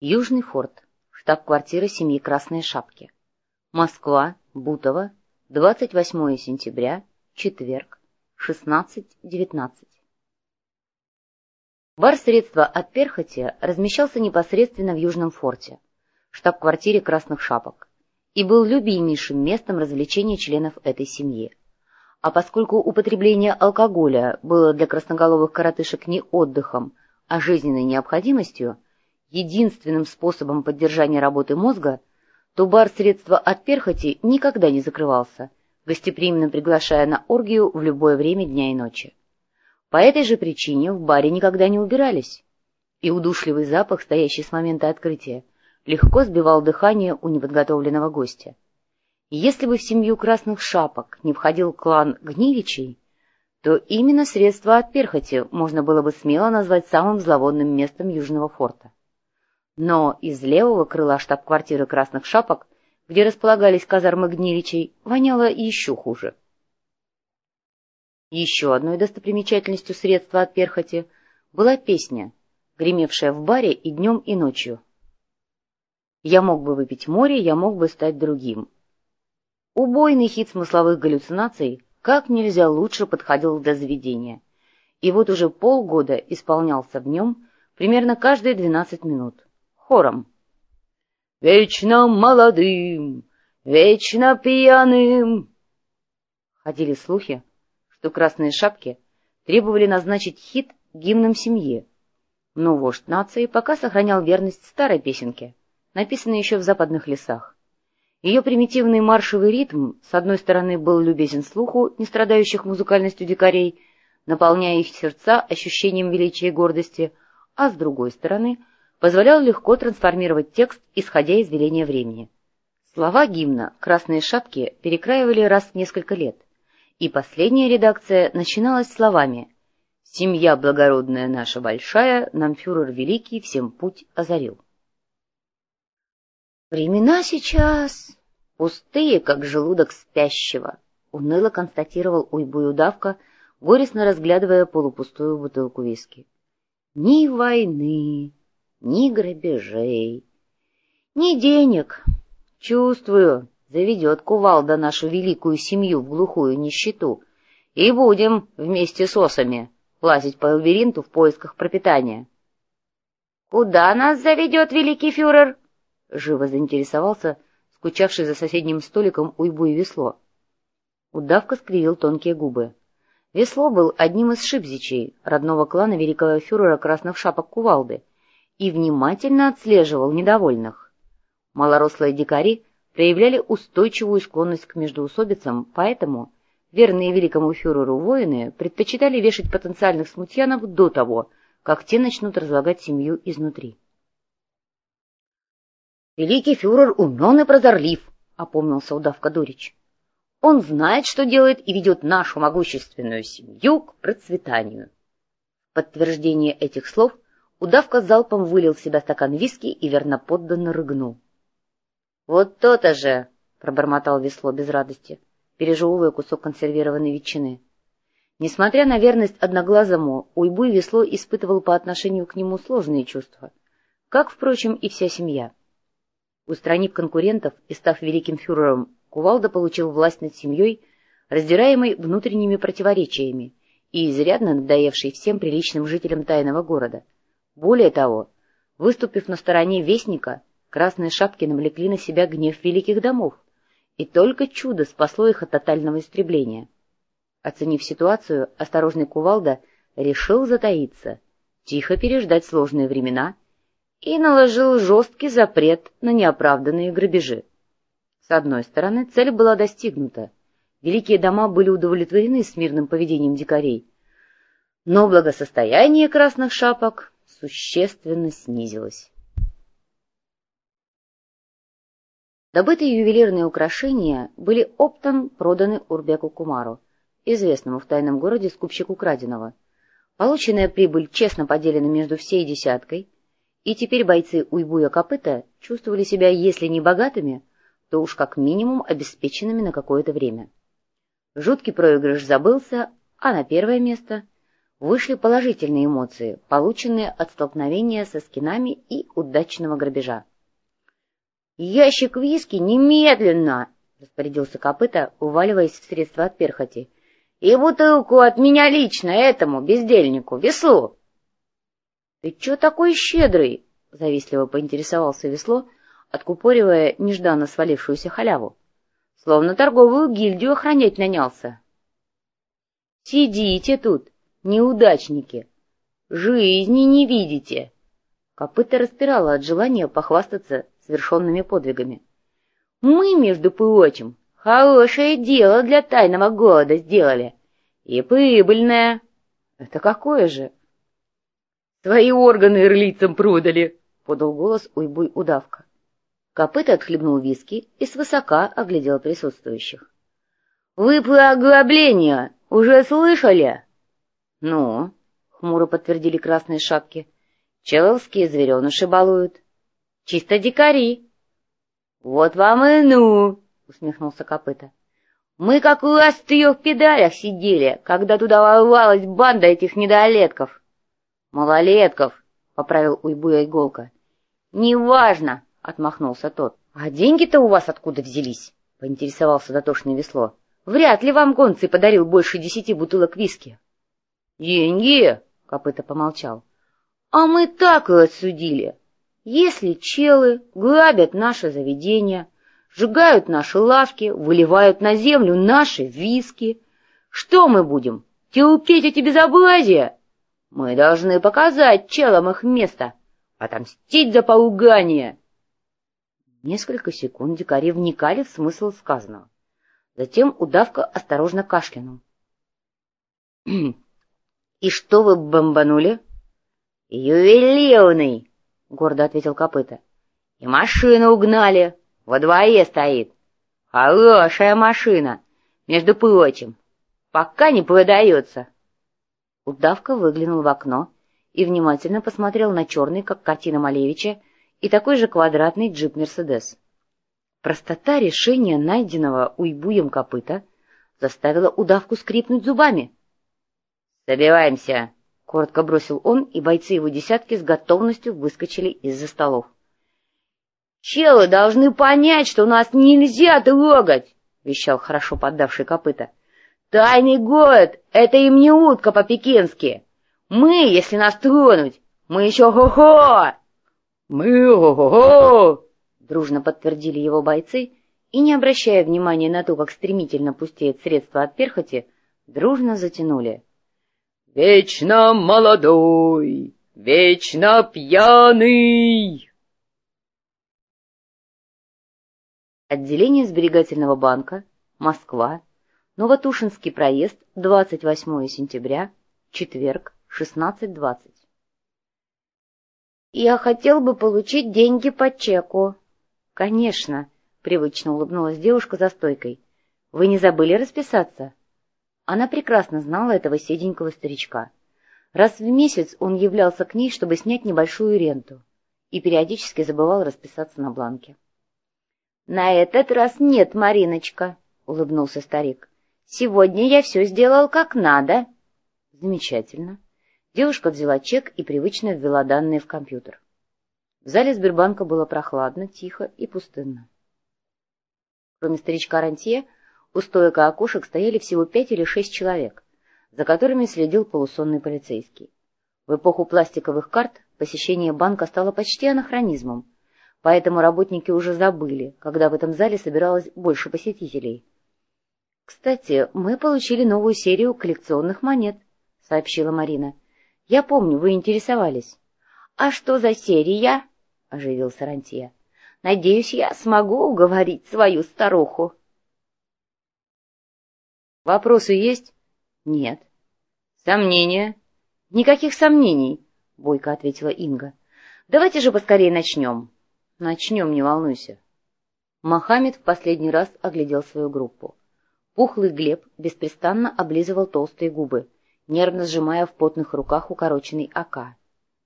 Южный форт, штаб-квартира семьи Красные Шапки. Москва, Бутово, 28 сентября, четверг, 16.19. Бар средства от перхоти размещался непосредственно в Южном форте, штаб-квартире Красных Шапок, и был любимейшим местом развлечения членов этой семьи. А поскольку употребление алкоголя было для красноголовых коротышек не отдыхом, а жизненной необходимостью, единственным способом поддержания работы мозга, то бар средства от перхоти никогда не закрывался, гостеприимно приглашая на оргию в любое время дня и ночи. По этой же причине в баре никогда не убирались, и удушливый запах, стоящий с момента открытия, легко сбивал дыхание у неподготовленного гостя. Если бы в семью красных шапок не входил клан Гниличей, то именно средства от перхоти можно было бы смело назвать самым зловонным местом Южного форта. Но из левого крыла штаб-квартиры Красных Шапок, где располагались казармы Гниличей, воняло еще хуже. Еще одной достопримечательностью средства от перхоти была песня, гремевшая в баре и днем, и ночью. «Я мог бы выпить море, я мог бы стать другим». Убойный хит смысловых галлюцинаций как нельзя лучше подходил для заведения, и вот уже полгода исполнялся в нем примерно каждые двенадцать минут хором. «Вечно молодым, вечно пьяным!» Ходили слухи, что красные шапки требовали назначить хит гимном семьи, но вождь нации пока сохранял верность старой песенке, написанной еще в западных лесах. Ее примитивный маршевый ритм, с одной стороны, был любезен слуху, не страдающих музыкальностью дикарей, наполняя их сердца ощущением величия и гордости, а с другой стороны — позволял легко трансформировать текст, исходя из веления времени. Слова гимна «Красные шапки» перекраивали раз в несколько лет, и последняя редакция начиналась словами «Семья благородная наша большая, нам фюрер великий всем путь озарил». «Времена сейчас пустые, как желудок спящего», — уныло констатировал уйбуй удавка, горестно разглядывая полупустую бутылку виски. «Ни войны, ни грабежей, ни денег. Чувствую, заведет кувалда нашу великую семью в глухую нищету, и будем вместе с осами лазить по лабиринту в поисках пропитания. — Куда нас заведет великий фюрер? — живо заинтересовался скучавший за соседним столиком уйбу и весло. Удавка скривил тонкие губы. Весло был одним из шипзичей, родного клана великого фюрера красных шапок кувалды, и внимательно отслеживал недовольных. Малорослые дикари проявляли устойчивую склонность к междоусобицам, поэтому верные великому фюреру воины предпочитали вешать потенциальных смутьянов до того, как те начнут разлагать семью изнутри. «Великий фюрер умен и прозорлив», — опомнился удавка Дурич. «Он знает, что делает, и ведет нашу могущественную семью к процветанию». В подтверждение этих слов — Удавка залпом вылил в себя стакан виски и верноподданно рыгнул. — Вот то-то же! — пробормотал весло без радости, пережевывая кусок консервированной ветчины. Несмотря на верность одноглазому, Уйбуй весло испытывал по отношению к нему сложные чувства, как, впрочем, и вся семья. Устранив конкурентов и став великим фюрером, Кувалда получил власть над семьей, раздираемой внутренними противоречиями и изрядно надоевшей всем приличным жителям тайного города — более того, выступив на стороне Вестника, красные шапки навлекли на себя гнев великих домов, и только чудо спасло их от тотального истребления. Оценив ситуацию, осторожный кувалда решил затаиться, тихо переждать сложные времена и наложил жесткий запрет на неоправданные грабежи. С одной стороны, цель была достигнута. Великие дома были удовлетворены с мирным поведением дикарей, но благосостояние красных шапок существенно снизилась. Добытые ювелирные украшения были оптом проданы Урбеку Кумару, известному в тайном городе скупщику краденого. Полученная прибыль честно поделена между всей десяткой, и теперь бойцы Уйбуя Копыта чувствовали себя, если не богатыми, то уж как минимум обеспеченными на какое-то время. Жуткий проигрыш забылся, а на первое место вышли положительные эмоции, полученные от столкновения со скинами и удачного грабежа. «Ящик виски немедленно!» — распорядился копыта, уваливаясь в средства от перхоти. «И бутылку от меня лично этому, бездельнику, веслу!» «Ты чё такой щедрый?» — завистливо поинтересовался весло, откупоривая нежданно свалившуюся халяву. Словно торговую гильдию охранять нанялся. «Сидите тут, неудачники! Жизни не видите!» Копыта распирала от желания похвастаться совершенными подвигами. Мы, между прочим, хорошее дело для тайного города сделали. И прибыльное. Это какое же? Свои органы ирлицам продали, — подал голос уйбуй удавка. Копыт отхлебнул виски и свысока оглядел присутствующих. — Вы про ограбление уже слышали? — Ну, — хмуро подтвердили красные шапки, — человские звереныши балуют. — Чисто дикари. «Вот вам и ну!» — усмехнулся копыта. «Мы как раз в трех педалях сидели, когда туда ворвалась банда этих недолетков». «Малолетков!» — поправил уйбуя иголка. «Неважно!» — отмахнулся тот. «А деньги-то у вас откуда взялись?» — поинтересовался дотошное весло. «Вряд ли вам гонцы подарил больше десяти бутылок виски». «Деньги!» — копыта помолчал. «А мы так и отсудили. Если челы грабят наше заведение, сжигают наши лавки, выливают на землю наши виски, что мы будем, терпеть эти безобразия? Мы должны показать челам их место, отомстить за поругание. Несколько секунд дикари вникали в смысл сказанного. Затем удавка осторожно кашлянул. — И что вы бомбанули? — Ювелирный! — гордо ответил копыта. — И машину угнали. Во дворе стоит. Хорошая машина, между прочим. Пока не продается. Удавка выглянул в окно и внимательно посмотрел на черный, как картина Малевича, и такой же квадратный джип «Мерседес». Простота решения, найденного уйбуем копыта, заставила удавку скрипнуть зубами. «Собираемся!» — коротко бросил он, и бойцы его десятки с готовностью выскочили из-за столов. «Челы должны понять, что нас нельзя трогать!» — вещал хорошо поддавший копыта. «Тайный город — это им не утка по-пекински! Мы, если нас тронуть, мы еще хо-хо!» «Мы хо-хо-хо!» — дружно подтвердили его бойцы, и, не обращая внимания на то, как стремительно пустеет средства от перхоти, дружно затянули. Вечно молодой, вечно пьяный. Отделение сберегательного банка, Москва, Новотушинский проезд, 28 сентября, четверг, 16.20. «Я хотел бы получить деньги по чеку». «Конечно», — привычно улыбнулась девушка за стойкой. «Вы не забыли расписаться?» Она прекрасно знала этого седенького старичка. Раз в месяц он являлся к ней, чтобы снять небольшую ренту, и периодически забывал расписаться на бланке. — На этот раз нет, Мариночка, — улыбнулся старик. — Сегодня я все сделал как надо. — Замечательно. Девушка взяла чек и привычно ввела данные в компьютер. В зале Сбербанка было прохладно, тихо и пустынно. Кроме старичка Рантье, у стоек окошек стояли всего пять или шесть человек, за которыми следил полусонный полицейский. В эпоху пластиковых карт посещение банка стало почти анахронизмом, поэтому работники уже забыли, когда в этом зале собиралось больше посетителей. «Кстати, мы получили новую серию коллекционных монет», — сообщила Марина. «Я помню, вы интересовались». «А что за серия?» — оживился Рантье. «Надеюсь, я смогу уговорить свою старуху». Вопросы есть? Нет. Сомнения? Никаких сомнений, бойко ответила Инга. Давайте же поскорее начнем. Начнем, не волнуйся. Мохаммед в последний раз оглядел свою группу. Пухлый Глеб беспрестанно облизывал толстые губы, нервно сжимая в потных руках укороченный АК.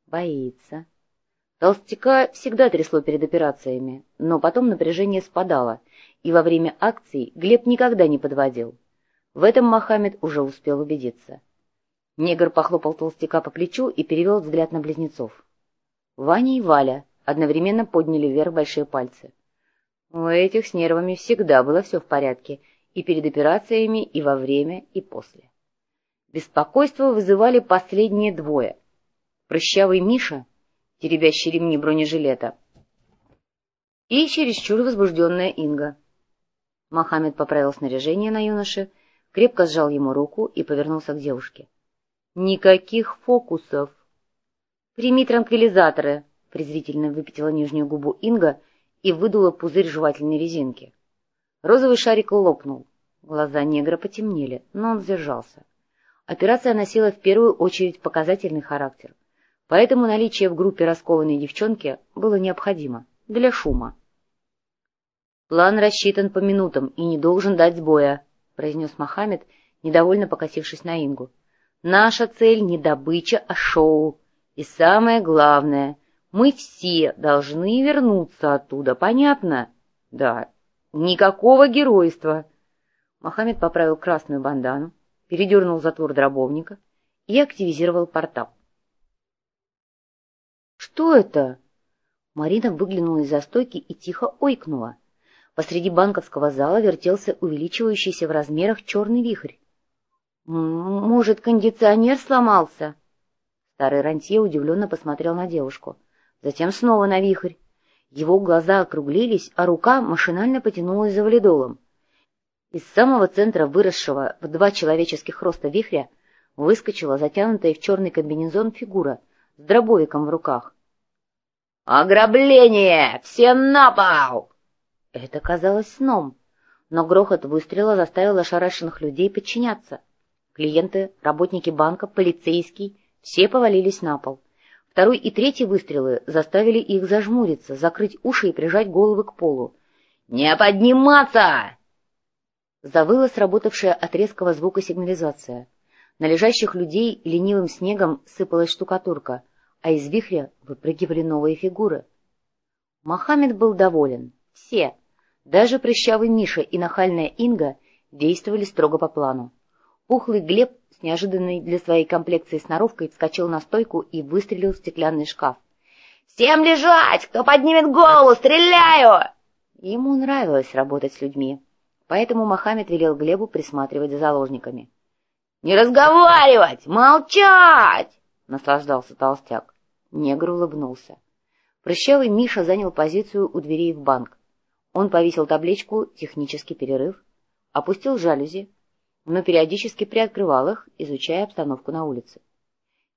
Боится. Толстяка всегда трясло перед операциями, но потом напряжение спадало, и во время акций Глеб никогда не подводил. В этом Мохаммед уже успел убедиться. Негр похлопал толстяка по плечу и перевел взгляд на близнецов. Ваня и Валя одновременно подняли вверх большие пальцы. У этих с нервами всегда было все в порядке, и перед операциями, и во время, и после. Беспокойство вызывали последние двое. Прыщавый Миша, теребящий ремни бронежилета, и чересчур возбужденная Инга. Мохаммед поправил снаряжение на юноше, крепко сжал ему руку и повернулся к девушке. Никаких фокусов. Прими транквилизаторы, презрительно выпятила нижнюю губу Инга и выдула пузырь жевательной резинки. Розовый шарик лопнул. Глаза негра потемнели, но он сдержался. Операция носила в первую очередь показательный характер, поэтому наличие в группе раскованной девчонки было необходимо для шума. «План рассчитан по минутам и не должен дать сбоя», — произнес Мохаммед, недовольно покосившись на Ингу. Наша цель не добыча, а шоу. И самое главное, мы все должны вернуться оттуда, понятно? Да. Никакого геройства. Мохаммед поправил красную бандану, передернул затвор дробовника и активизировал портал. «Что это?» Марина выглянула из-за стойки и тихо ойкнула. Посреди банковского зала вертелся увеличивающийся в размерах черный вихрь. «Может, кондиционер сломался?» Старый рантье удивленно посмотрел на девушку. Затем снова на вихрь. Его глаза округлились, а рука машинально потянулась за валидолом. Из самого центра выросшего в два человеческих роста вихря выскочила затянутая в черный комбинезон фигура с дробовиком в руках. «Ограбление! Все на пол!» Это казалось сном, но грохот выстрела заставил ошарашенных людей подчиняться — Клиенты, работники банка, полицейский — все повалились на пол. Второй и третий выстрелы заставили их зажмуриться, закрыть уши и прижать головы к полу. «Не подниматься!» Завыла сработавшая от резкого звука сигнализация. На лежащих людей ленивым снегом сыпалась штукатурка, а из вихря выпрыгивали новые фигуры. Мохаммед был доволен. Все, даже прыщавый Миша и нахальная Инга, действовали строго по плану. Пухлый Глеб с неожиданной для своей комплекции сноровкой вскочил на стойку и выстрелил в стеклянный шкаф. «Всем лежать! Кто поднимет голову, стреляю!» Ему нравилось работать с людьми, поэтому Мохаммед велел Глебу присматривать за заложниками. «Не разговаривать! Молчать!» — наслаждался толстяк. Негр улыбнулся. Прыщавый Миша занял позицию у дверей в банк. Он повесил табличку «Технический перерыв», опустил жалюзи, но периодически приоткрывал их, изучая обстановку на улице.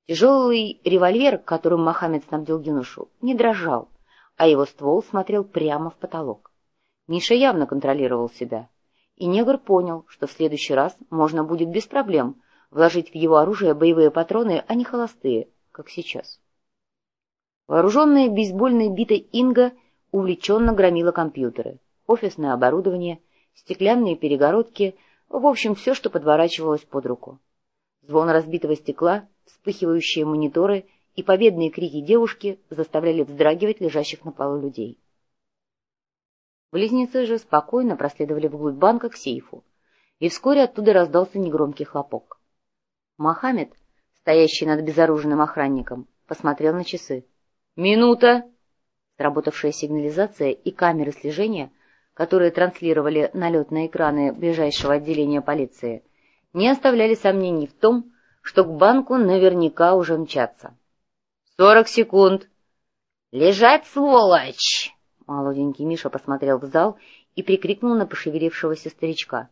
Тяжелый револьвер, которым Мохаммед снабдил юношу, не дрожал, а его ствол смотрел прямо в потолок. Миша явно контролировал себя, и негр понял, что в следующий раз можно будет без проблем вложить в его оружие боевые патроны, а не холостые, как сейчас. Вооруженная бейсбольной битой Инга увлеченно громила компьютеры, офисное оборудование, стеклянные перегородки — в общем, все, что подворачивалось под руку. Звон разбитого стекла, вспыхивающие мониторы и победные крики девушки заставляли вздрагивать лежащих на полу людей. Близнецы же спокойно проследовали вглубь банка к сейфу, и вскоре оттуда раздался негромкий хлопок. Мохаммед, стоящий над безоружным охранником, посмотрел на часы. «Минута!» Сработавшая сигнализация и камеры слежения — которые транслировали налет на экраны ближайшего отделения полиции, не оставляли сомнений в том, что к банку наверняка уже мчатся. «Сорок секунд!» «Лежать, сволочь!» Молоденький Миша посмотрел в зал и прикрикнул на пошевелившегося старичка.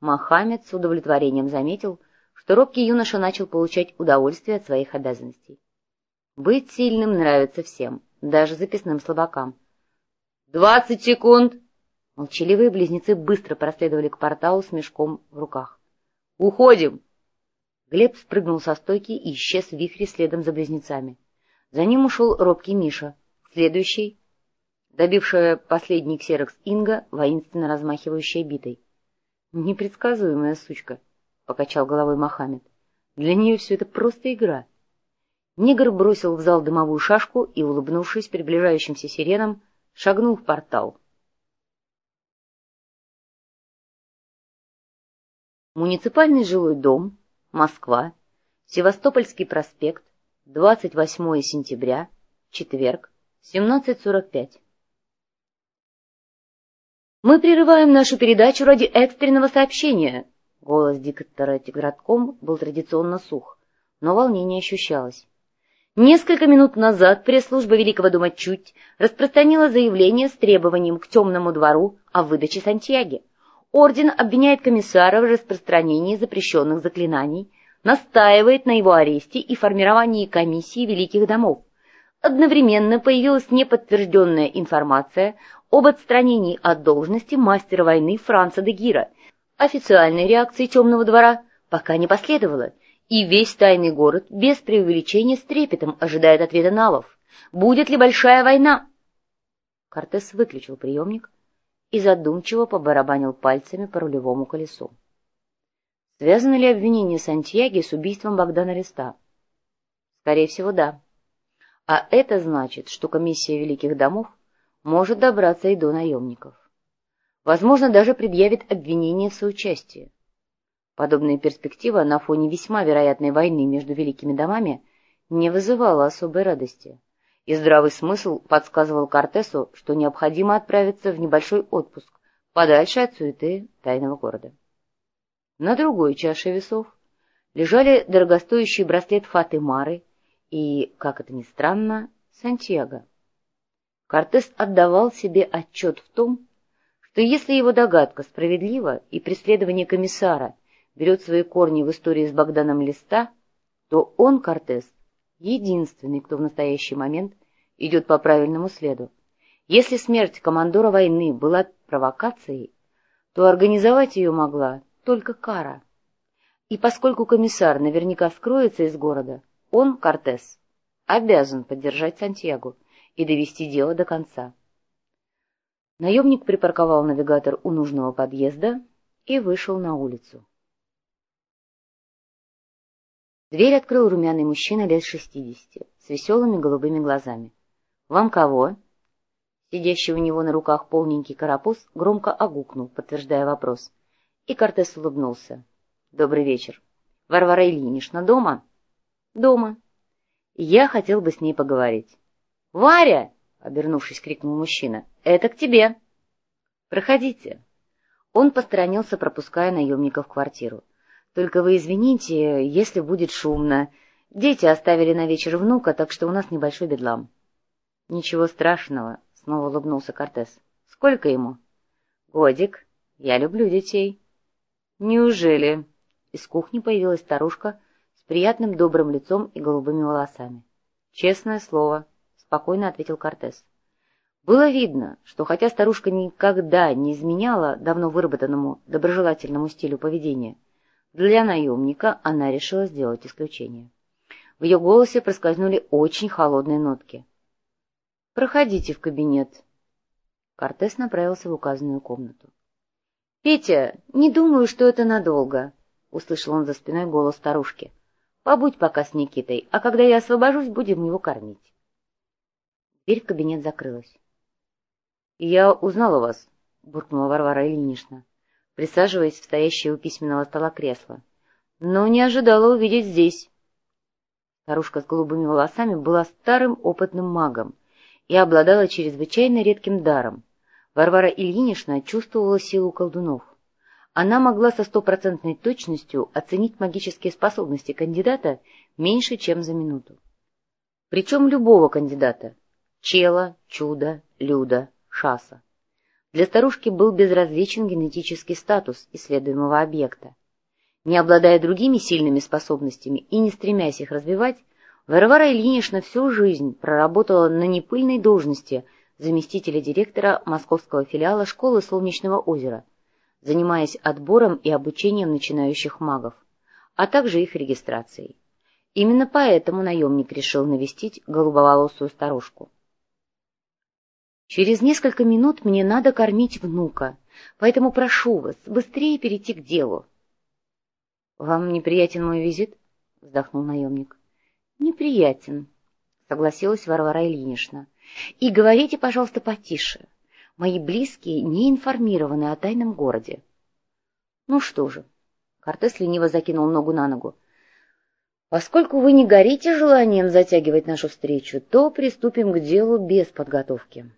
Мохаммед с удовлетворением заметил, что робкий юноша начал получать удовольствие от своих обязанностей. Быть сильным нравится всем, даже записным слабакам. «Двадцать секунд!» Молчаливые близнецы быстро проследовали к порталу с мешком в руках. «Уходим!» Глеб спрыгнул со стойки и исчез в вихре следом за близнецами. За ним ушел робкий Миша. Следующий, добившая последний ксерокс Инга, воинственно размахивающая битой. «Непредсказуемая сучка», — покачал головой Мохаммед. «Для нее все это просто игра». Негр бросил в зал дымовую шашку и, улыбнувшись приближающимся сиренам, шагнул в портал. Муниципальный жилой дом, Москва, Севастопольский проспект, 28 сентября, четверг, 17.45. «Мы прерываем нашу передачу ради экстренного сообщения!» Голос диктора Тигратком был традиционно сух, но волнение ощущалось. Несколько минут назад пресс-служба Великого дома Чуть распространила заявление с требованием к темному двору о выдаче Сантьяги. Орден обвиняет комиссара в распространении запрещенных заклинаний, настаивает на его аресте и формировании комиссии Великих домов. Одновременно появилась неподтвержденная информация об отстранении от должности мастера войны Франца де Гира. Официальной реакции темного двора пока не последовало, и весь тайный город без преувеличения с трепетом ожидает ответа налов. Будет ли большая война? Кортес выключил приемник и задумчиво побарабанил пальцами по рулевому колесу. Связано ли обвинение Сантьяги с убийством Богдана Реста? Скорее всего, да. А это значит, что комиссия Великих Домов может добраться и до наемников. Возможно, даже предъявит обвинение в соучастии. Подобная перспектива на фоне весьма вероятной войны между великими домами не вызывала особой радости, и здравый смысл подсказывал Кортесу, что необходимо отправиться в небольшой отпуск подальше от суеты тайного города. На другой чаше весов лежали дорогостоящий браслет Фаты Мары и, как это ни странно, Сантьяго. Кортес отдавал себе отчет в том, что если его догадка справедлива и преследование комиссара берет свои корни в истории с Богданом Листа, то он, Кортес, единственный, кто в настоящий момент идет по правильному следу. Если смерть командора войны была провокацией, то организовать ее могла только Кара. И поскольку комиссар наверняка скроется из города, он, Кортес, обязан поддержать Сантьяго и довести дело до конца. Наемник припарковал навигатор у нужного подъезда и вышел на улицу. Дверь открыл румяный мужчина лет шестидесяти, с веселыми голубыми глазами. — Вам кого? Сидящий у него на руках полненький карапуз громко огукнул, подтверждая вопрос. И Кортес улыбнулся. — Добрый вечер. Варвара Ильинична дома? — Дома. Я хотел бы с ней поговорить. «Варя!» — обернувшись, крикнул мужчина. «Это к тебе!» «Проходите!» Он посторонился, пропуская наемника в квартиру. «Только вы извините, если будет шумно. Дети оставили на вечер внука, так что у нас небольшой бедлам». «Ничего страшного», — снова улыбнулся Кортес. «Сколько ему?» «Годик. Я люблю детей». «Неужели?» Из кухни появилась старушка с приятным добрым лицом и голубыми волосами. «Честное слово», спокойно ответил Кортес. Было видно, что хотя старушка никогда не изменяла давно выработанному доброжелательному стилю поведения, для наемника она решила сделать исключение. В ее голосе проскользнули очень холодные нотки. «Проходите в кабинет». Кортес направился в указанную комнату. «Петя, не думаю, что это надолго», — услышал он за спиной голос старушки. «Побудь пока с Никитой, а когда я освобожусь, будем его кормить». Дверь в кабинет закрылась. — Я узнала вас, — буркнула Варвара Ильинична, присаживаясь в стоящее у письменного стола кресло. — Но не ожидала увидеть здесь. Старушка с голубыми волосами была старым опытным магом и обладала чрезвычайно редким даром. Варвара Ильинична чувствовала силу колдунов. Она могла со стопроцентной точностью оценить магические способности кандидата меньше, чем за минуту. Причем любого кандидата — Чела, Чудо, Люда, Шаса. Для старушки был безразличен генетический статус исследуемого объекта. Не обладая другими сильными способностями и не стремясь их развивать, Варвара Ильинична всю жизнь проработала на непыльной должности заместителя директора московского филиала школы Солнечного озера, занимаясь отбором и обучением начинающих магов, а также их регистрацией. Именно поэтому наемник решил навестить голубоволосую старушку. Через несколько минут мне надо кормить внука, поэтому прошу вас быстрее перейти к делу. — Вам неприятен мой визит? — вздохнул наемник. — Неприятен, — согласилась Варвара Ильинична. — И говорите, пожалуйста, потише. Мои близкие не информированы о тайном городе. — Ну что же, — Кортес лениво закинул ногу на ногу. — Поскольку вы не горите желанием затягивать нашу встречу, то приступим к делу без подготовки.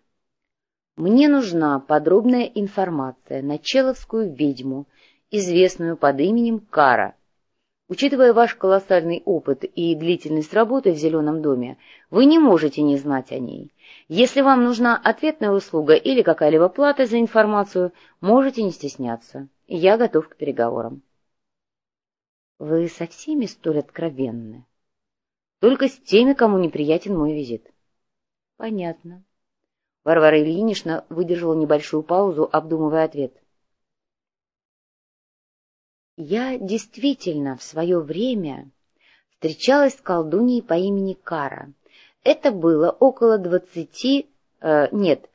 Мне нужна подробная информация на человскую ведьму, известную под именем Кара. Учитывая ваш колоссальный опыт и длительность работы в «Зеленом доме», вы не можете не знать о ней. Если вам нужна ответная услуга или какая-либо плата за информацию, можете не стесняться. Я готов к переговорам. Вы со всеми столь откровенны? Только с теми, кому неприятен мой визит. Понятно. Варвара Ильинична выдержала небольшую паузу, обдумывая ответ. Я действительно в свое время встречалась с колдуньей по имени Кара. Это было около двадцати, э, нет,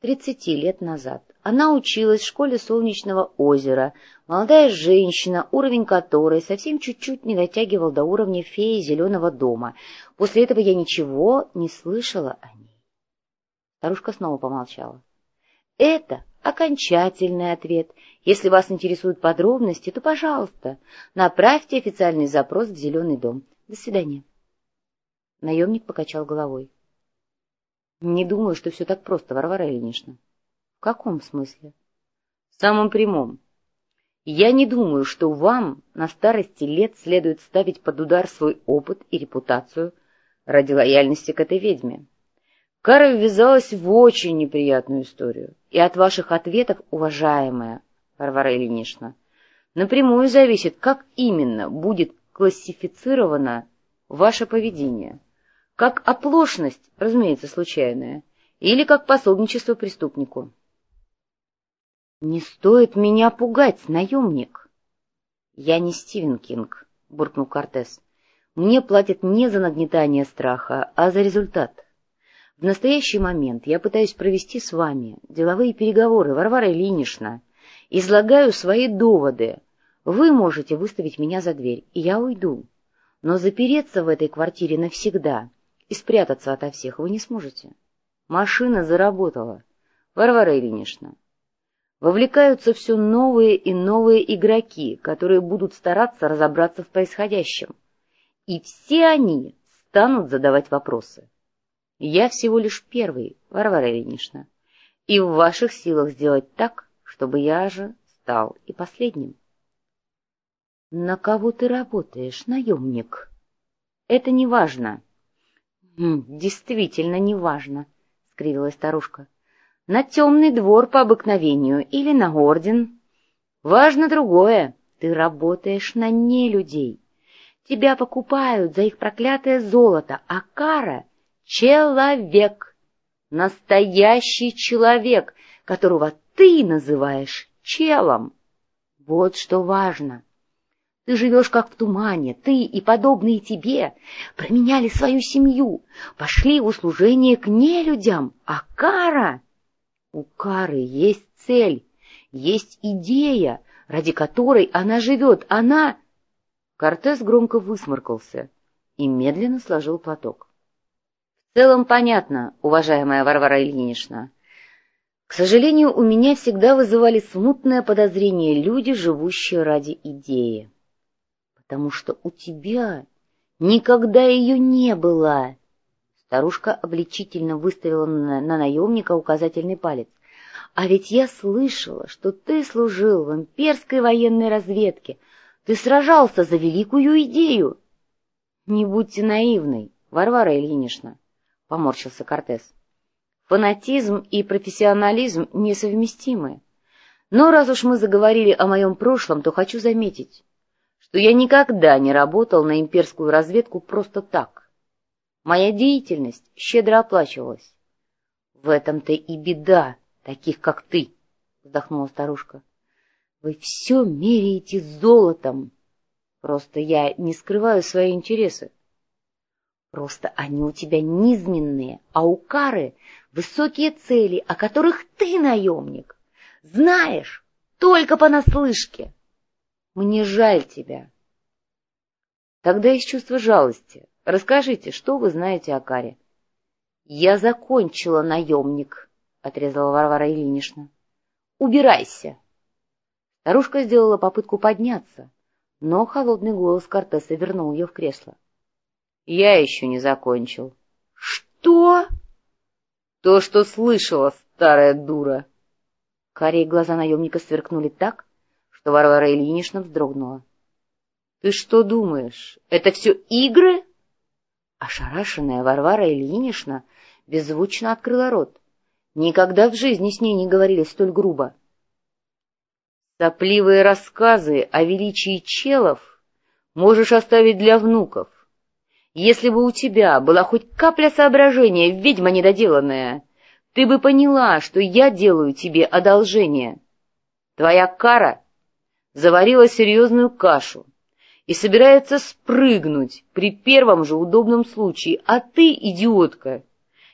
тридцати лет назад. Она училась в школе Солнечного озера, молодая женщина, уровень которой совсем чуть-чуть не дотягивал до уровня феи Зеленого дома. После этого я ничего не слышала о ней. Старушка снова помолчала. Это окончательный ответ. Если вас интересуют подробности, то, пожалуйста, направьте официальный запрос в Зеленый дом. До свидания. Наемник покачал головой. — Не думаю, что все так просто, Варвара Ильинична. — В каком смысле? — В самом прямом. Я не думаю, что вам на старости лет следует ставить под удар свой опыт и репутацию ради лояльности к этой ведьме. Кара ввязалась в очень неприятную историю, и от ваших ответов, уважаемая Варвара Ильинична, напрямую зависит, как именно будет классифицировано ваше поведение, как оплошность, разумеется, случайная, или как пособничество преступнику. «Не стоит меня пугать, наемник!» «Я не Стивен Кинг», — буркнул Кортес. «Мне платят не за нагнетание страха, а за результат. В настоящий момент я пытаюсь провести с вами деловые переговоры, Варвара Ильинична. Излагаю свои доводы. Вы можете выставить меня за дверь, и я уйду. Но запереться в этой квартире навсегда и спрятаться ото всех вы не сможете. Машина заработала. Варвара Ильинична, вовлекаются все новые и новые игроки, которые будут стараться разобраться в происходящем. И все они станут задавать вопросы. Я всего лишь первый, Варвара Ильинична, и в ваших силах сделать так, чтобы я же стал и последним. — На кого ты работаешь, наемник? — Это не важно. — Действительно не важно, — скривилась старушка на темный двор по обыкновению или на орден. Важно другое — ты работаешь на нелюдей. Тебя покупают за их проклятое золото, а кара — человек, настоящий человек, которого ты называешь челом. Вот что важно. Ты живешь как в тумане, ты и подобные тебе променяли свою семью, пошли в услужение к нелюдям, а кара... У Кары есть цель, есть идея, ради которой она живет. Она... Кортес громко высморкался и медленно сложил платок. — В целом понятно, уважаемая Варвара Ильинична. К сожалению, у меня всегда вызывали смутное подозрение люди, живущие ради идеи. Потому что у тебя никогда ее не было. Старушка обличительно выставила на, на наемника указательный палец. «А ведь я слышала, что ты служил в имперской военной разведке. Ты сражался за великую идею». «Не будьте наивной, Варвара Ильинична», — поморщился Кортес. «Фанатизм и профессионализм несовместимы. Но раз уж мы заговорили о моем прошлом, то хочу заметить, что я никогда не работал на имперскую разведку просто так. Моя деятельность щедро оплачивалась. — В этом-то и беда таких, как ты, — вздохнула старушка. — Вы все меряете золотом. Просто я не скрываю свои интересы. Просто они у тебя низменные, а у Кары высокие цели, о которых ты, наемник, знаешь только понаслышке. Мне жаль тебя. Тогда из чувства жалости Расскажите, что вы знаете о Каре? — Я закончила, наемник, — отрезала Варвара Ильинична. — Убирайся. Старушка сделала попытку подняться, Но холодный голос Кортеса вернул ее в кресло. — Я еще не закончил. — Что? — То, что слышала, старая дура. Карие глаза наемника сверкнули так, что Варвара Ильинична вздрогнула. — Ты что думаешь, это все игры? Ошарашенная Варвара Ильинична беззвучно открыла рот. Никогда в жизни с ней не говорили столь грубо. Сопливые рассказы о величии челов можешь оставить для внуков. Если бы у тебя была хоть капля соображения, ведьма недоделанная, ты бы поняла, что я делаю тебе одолжение. Твоя кара заварила серьезную кашу и собирается спрыгнуть при первом же удобном случае, а ты, идиотка,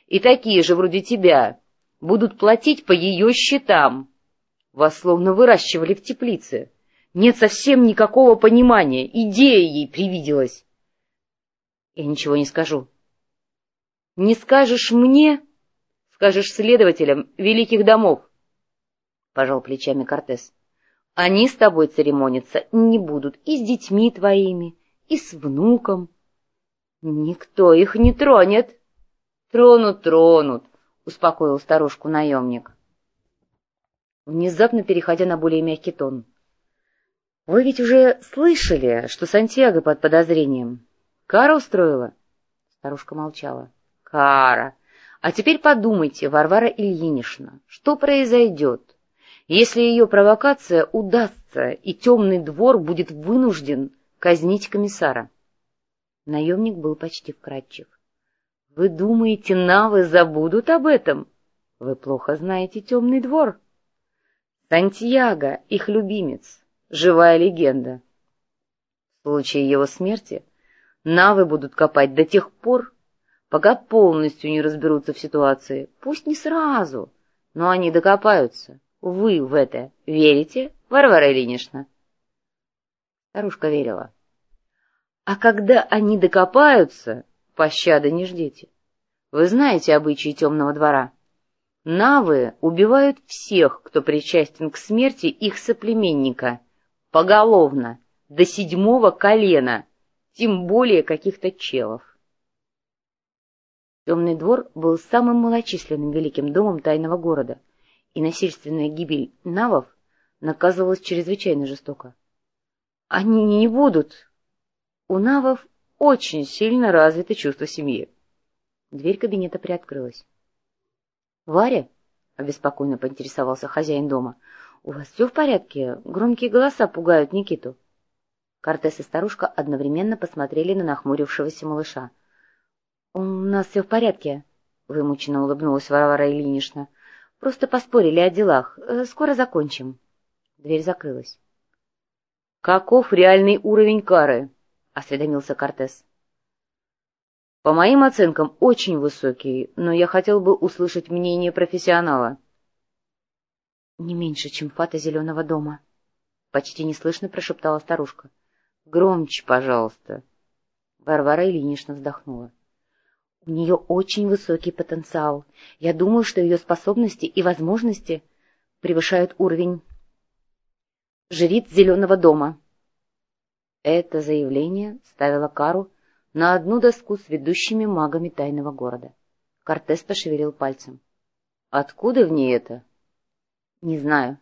и такие же вроде тебя, будут платить по ее счетам. Вас словно выращивали в теплице. Нет совсем никакого понимания. Идея ей привиделась. Я ничего не скажу. Не скажешь мне, скажешь следователям великих домов. Пожал плечами Кортес. Они с тобой церемониться не будут и с детьми твоими, и с внуком. Никто их не тронет. Тронут, тронут, успокоил старушку наемник внезапно переходя на более мягкий тон. — Вы ведь уже слышали, что Сантьяго под подозрением. Кара устроила? Старушка молчала. — Кара! А теперь подумайте, Варвара Ильинична, что произойдет, если ее провокация удастся, и темный двор будет вынужден казнить комиссара? Наемник был почти вкрадчив. — Вы думаете, навы забудут об этом? Вы плохо знаете темный двор. — Сантьяго, их любимец, живая легенда. В случае его смерти навы будут копать до тех пор, пока полностью не разберутся в ситуации. Пусть не сразу, но они докопаются. Вы в это верите, Варвара Ильинична? Старушка верила. А когда они докопаются, пощады не ждите. Вы знаете обычаи темного двора. Навы убивают всех, кто причастен к смерти их соплеменника, поголовно, до седьмого колена, тем более каких-то челов. Темный двор был самым малочисленным великим домом тайного города, и насильственная гибель навов наказывалась чрезвычайно жестоко. Они не будут. У навов очень сильно развито чувство семьи. Дверь кабинета приоткрылась. — Варя? — обеспокоенно поинтересовался хозяин дома. — У вас все в порядке? Громкие голоса пугают Никиту. Кортес и старушка одновременно посмотрели на нахмурившегося малыша. — У нас все в порядке, — вымученно улыбнулась Варвара Ильинична. — Просто поспорили о делах. Э, скоро закончим. Дверь закрылась. — Каков реальный уровень кары? — осведомился Кортес. По моим оценкам, очень высокий, но я хотел бы услышать мнение профессионала. — Не меньше, чем фата зеленого дома, — почти неслышно прошептала старушка. — Громче, пожалуйста. Варвара Ильинична вздохнула. — У нее очень высокий потенциал. Я думаю, что ее способности и возможности превышают уровень жриц зеленого дома. Это заявление ставило Кару на одну доску с ведущими магами тайного города. Кортес пошевелил пальцем. — Откуда в ней это? — Не знаю.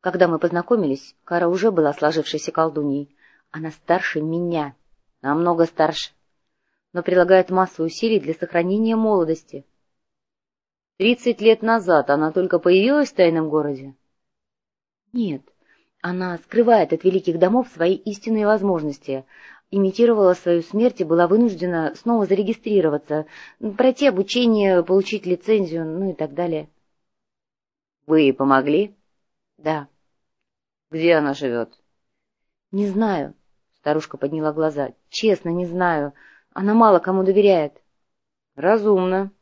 Когда мы познакомились, Кара уже была сложившейся колдуньей. Она старше меня, намного старше, но прилагает массу усилий для сохранения молодости. Тридцать лет назад она только появилась в тайном городе? Нет, она скрывает от великих домов свои истинные возможности, имитировала свою смерть и была вынуждена снова зарегистрироваться, пройти обучение, получить лицензию, ну и так далее. — Вы ей помогли? — Да. — Где она живет? — Не знаю. Старушка подняла глаза. — Честно, не знаю. Она мало кому доверяет. — Разумно.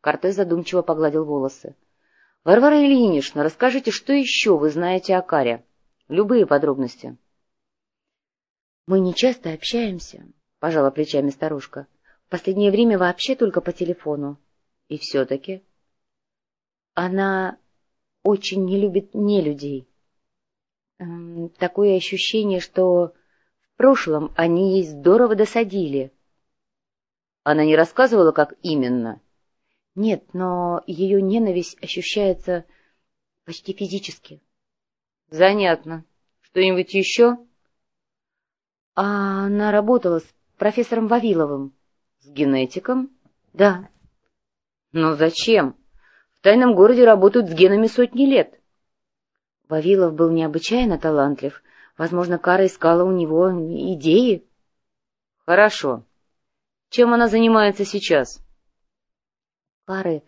Кортес задумчиво погладил волосы. — Варвара Ильинична, расскажите, что еще вы знаете о Каре? Любые подробности. — мы не часто общаемся, — пожала плечами старушка. — В последнее время вообще только по телефону. И все-таки... Она очень не любит не людей. Такое ощущение, что прошлом они ей здорово досадили. Она не рассказывала, как именно? Нет, но ее ненависть ощущается почти физически. Занятно. Что-нибудь еще? А она работала с профессором Вавиловым. С генетиком? Да. Но зачем? В тайном городе работают с генами сотни лет. Вавилов был необычайно талантлив. Возможно, Кара искала у него идеи. Хорошо. Чем она занимается сейчас? Кары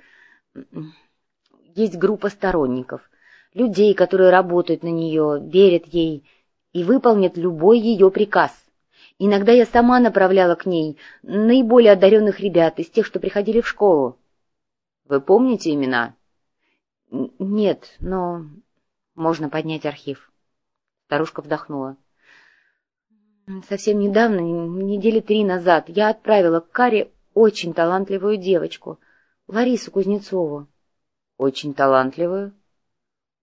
есть группа сторонников, людей, которые работают на нее, верят ей и выполнят любой ее приказ. Иногда я сама направляла к ней наиболее одаренных ребят из тех, что приходили в школу. Вы помните имена? Нет, но можно поднять архив. Старушка вздохнула. Совсем недавно, недели три назад, я отправила к Каре очень талантливую девочку, Ларису Кузнецову. Очень талантливую?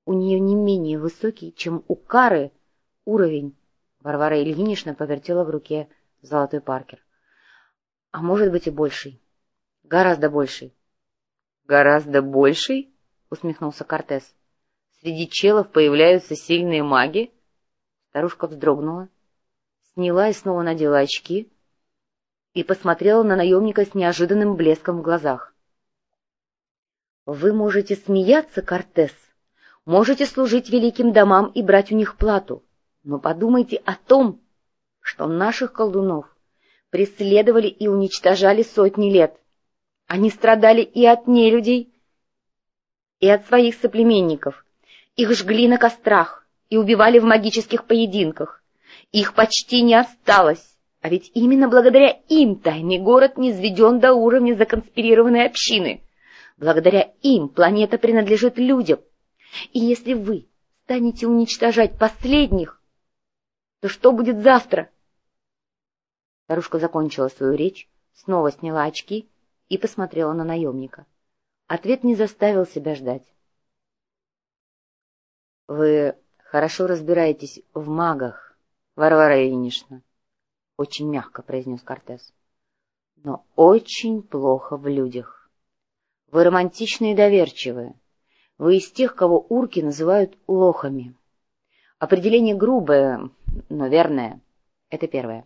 У нее не менее высокий, чем у Кары, уровень. Варвара Ильинична повертела в руке золотой паркер. А может быть и больший. Гораздо больший. Гораздо больший? Усмехнулся Кортес. Среди челов появляются сильные маги? Старушка вздрогнула, сняла и снова надела очки и посмотрела на наемника с неожиданным блеском в глазах. — Вы можете смеяться, Кортес, можете служить великим домам и брать у них плату, но подумайте о том, что наших колдунов преследовали и уничтожали сотни лет. Они страдали и от нелюдей, и от своих соплеменников. Их жгли на кострах и убивали в магических поединках. Их почти не осталось, а ведь именно благодаря им тайный город не сведен до уровня законспирированной общины. Благодаря им планета принадлежит людям. И если вы станете уничтожать последних, то что будет завтра? Старушка закончила свою речь, снова сняла очки и посмотрела на наемника. Ответ не заставил себя ждать. — Вы хорошо разбираетесь в магах, Варвара Ильинична, — очень мягко произнес Кортес, — но очень плохо в людях. Вы романтичны и доверчивые. Вы из тех, кого урки называют лохами. Определение грубое, но верное. Это первое.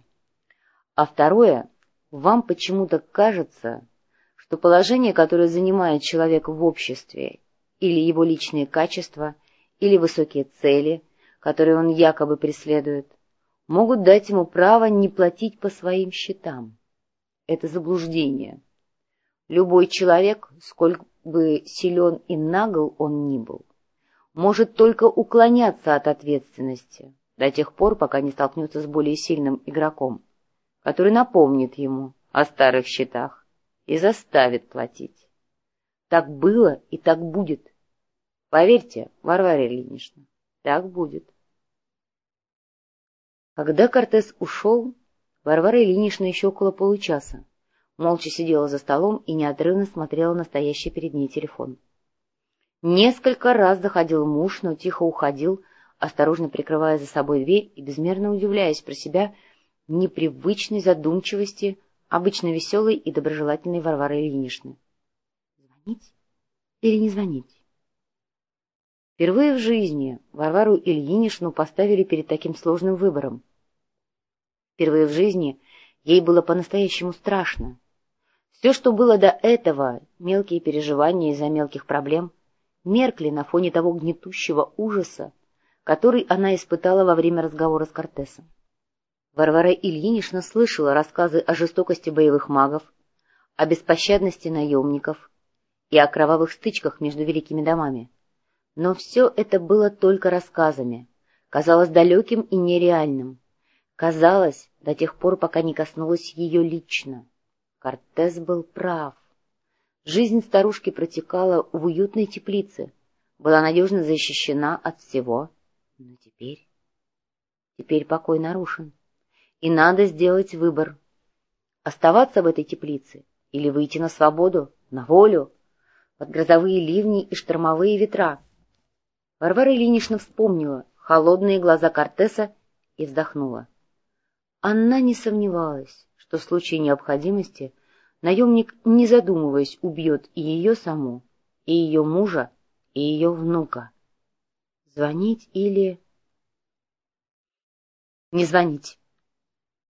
А второе, вам почему-то кажется, что положение, которое занимает человек в обществе, или его личные качества, или высокие цели, которые он якобы преследует, могут дать ему право не платить по своим счетам. Это заблуждение. Любой человек, сколько бы силен и нагл он ни был, может только уклоняться от ответственности до тех пор, пока не столкнется с более сильным игроком, который напомнит ему о старых счетах и заставит платить. Так было и так будет. Поверьте, Варвара Ильинична, так будет. Когда Кортес ушел, Варвара Ильинична еще около получаса молча сидела за столом и неотрывно смотрела на стоящий перед ней телефон. Несколько раз заходил муж, но тихо уходил, осторожно прикрывая за собой дверь и безмерно удивляясь про себя непривычной задумчивости обычно веселой и доброжелательной Варвары Ильиничны. Звонить или не звонить? Впервые в жизни Варвару Ильиничну поставили перед таким сложным выбором. Впервые в жизни ей было по-настоящему страшно. Все, что было до этого, мелкие переживания из-за мелких проблем, меркли на фоне того гнетущего ужаса, который она испытала во время разговора с Кортесом. Варвара Ильинична слышала рассказы о жестокости боевых магов, о беспощадности наемников и о кровавых стычках между великими домами. Но все это было только рассказами, казалось далеким и нереальным. Казалось, до тех пор, пока не коснулось ее лично. Кортес был прав. Жизнь старушки протекала в уютной теплице, была надежно защищена от всего. Но теперь... Теперь покой нарушен и надо сделать выбор. Оставаться в этой теплице или выйти на свободу, на волю, под грозовые ливни и штормовые ветра. Варвара Ильинична вспомнила холодные глаза Кортеса и вздохнула. Она не сомневалась, что в случае необходимости наемник, не задумываясь, убьет и ее саму, и ее мужа, и ее внука. Звонить или... Не звонить.